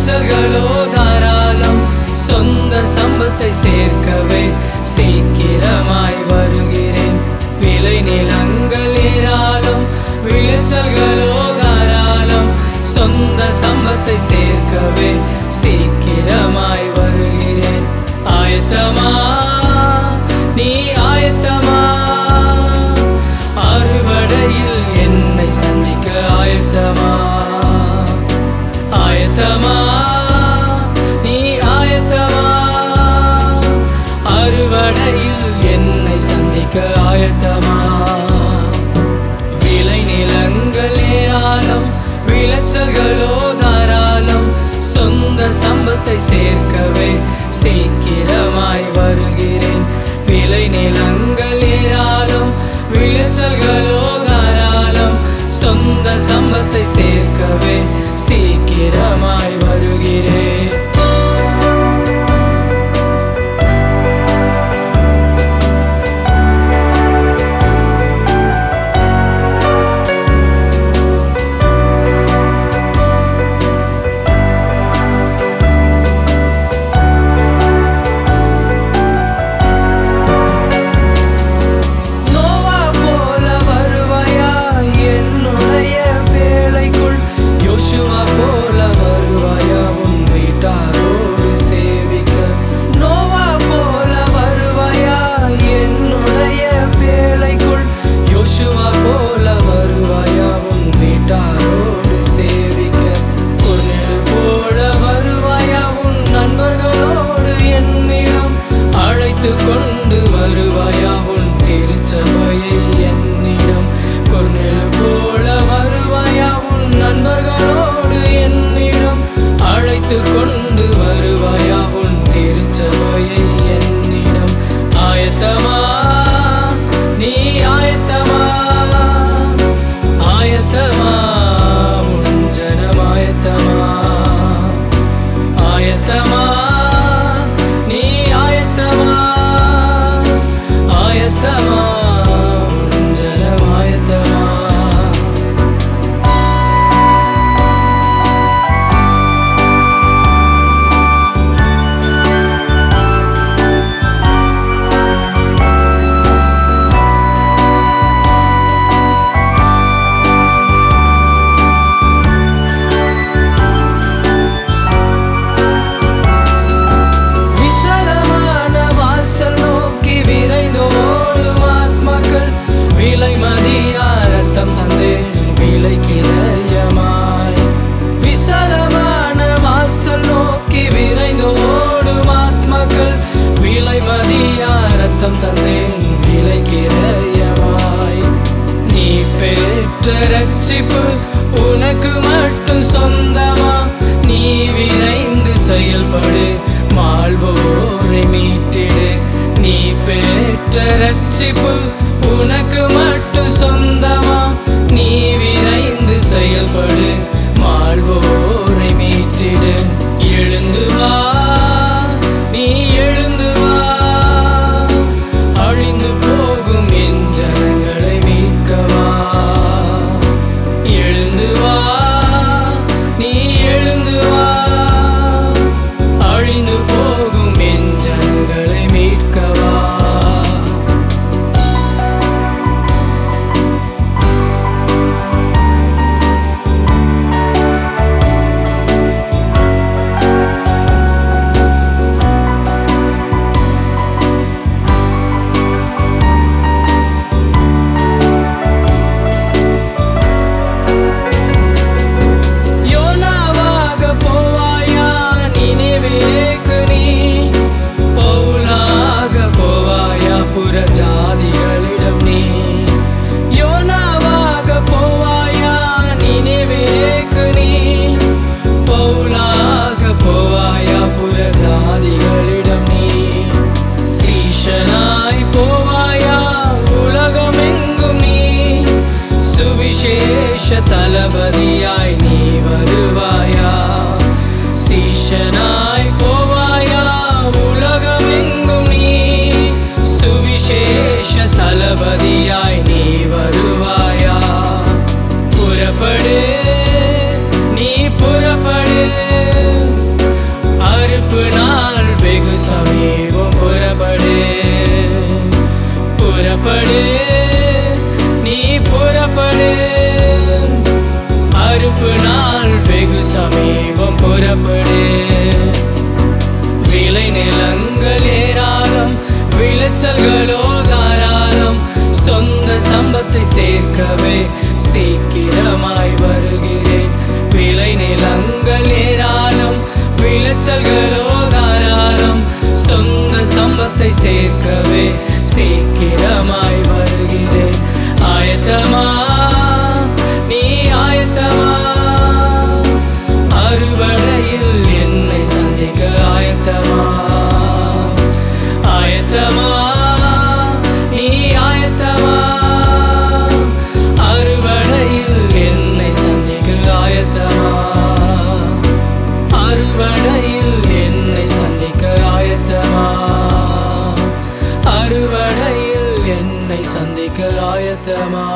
ஆற்றல்களோ தாராளம் சொந்த சம்பத்தை சேர்க்கவே சீக்கிரமாய் வருகிறேன். விளை நிலங்கள் ஏராளம் விளைச்சல்களோ தாராளம் சொந்த சம்பத்தை சேர்க்கவே சீக்கிரமாய் வருகிறேன். ஆயத்தமா ஆயத்தமா விளை நிலங்கள் ஏராளம் விளைச்சல்களோ தாராளம் சொந்த சம்பத்தை சேர்க்கவே சீக்கிரமாய் வருகிறேன். விளை நிலங்கள் ஏராளம் விளைச்சல்களோ தாராளம் சொந்த சம்பத்தை சேர்க்கவே சீக்கிரமாய் சிரிப்பு உனக்கு மட்டும் சொந்தமா? நீ விரைந்து செயல்படு. மாழ்வோரை மீட்டிடு. நீ பெற்ற ரட்சிப்பு உனக்கு மட்டும் சொந்தமா? நீ விரைந்து செயல்படு. மாழ்வோர் Jabariya. புறப்படு விளை நிலங்கள் ஏராளம் விளைச்சல்களோ தாராளம் சொந்த சம்பத்தை சேர்க்கவே சீக்கிரமாய் வருகிறேன் விளை நிலங்கள் ஏராளம் விளைச்சல்களோ தாராளம் சொந்த சம்பத்தை சேர்க்கவே சீக்கிரமாய் வரு ஆயத்தமா நீ ஆயத்தமா? அறுவடையில் என்னை சந்திக்க ஆயத்தமா? அறுவடையில் என்னை சந்திக்க ஆயத்தமா? அறுவடையில் என்னை சந்திக்க ஆயத்தமா?